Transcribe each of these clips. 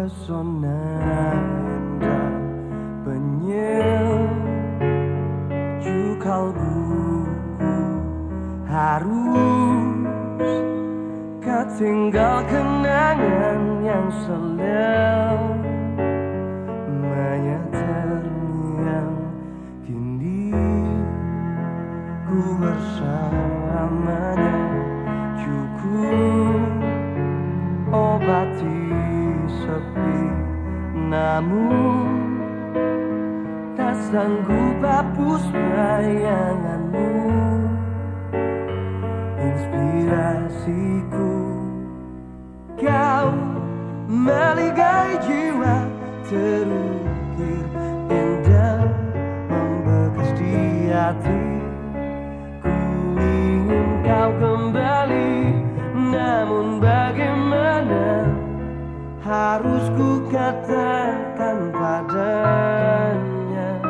pesona indah penyejuk kalbuku harus kau tinggal kenangan yang selamanya terngiang kini ku bersamanya cukup sepi namun tak sanggup hapus bayanganmu. Inspirasiku kau meligai jiwa terukir indah membekas di hati katakan padanya.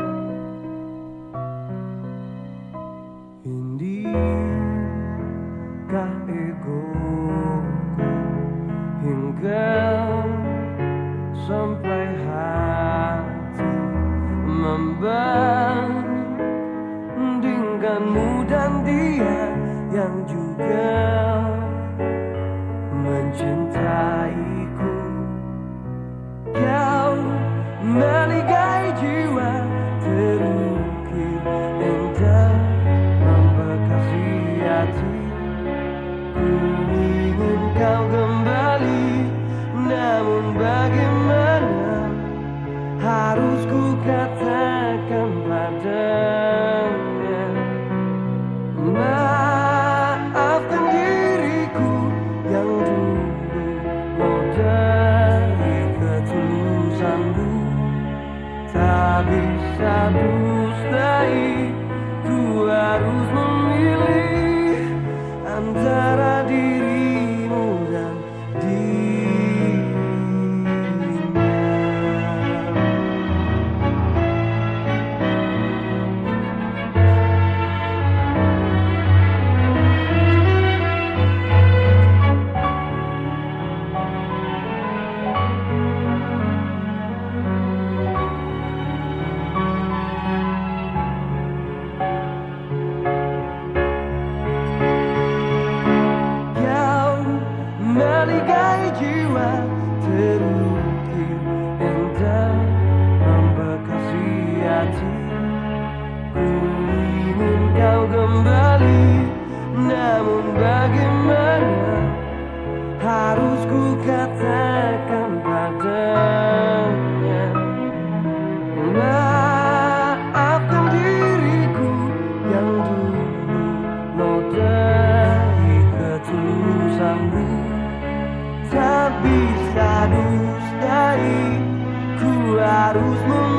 Indikah egoku hingga sampai hati membandingkanmu dan dia yang juga mencintaiku bisa katakan padanya. Maafkan diriku yang dulu nodai ketulusanmu Tak bisa dustai Ku harus memilih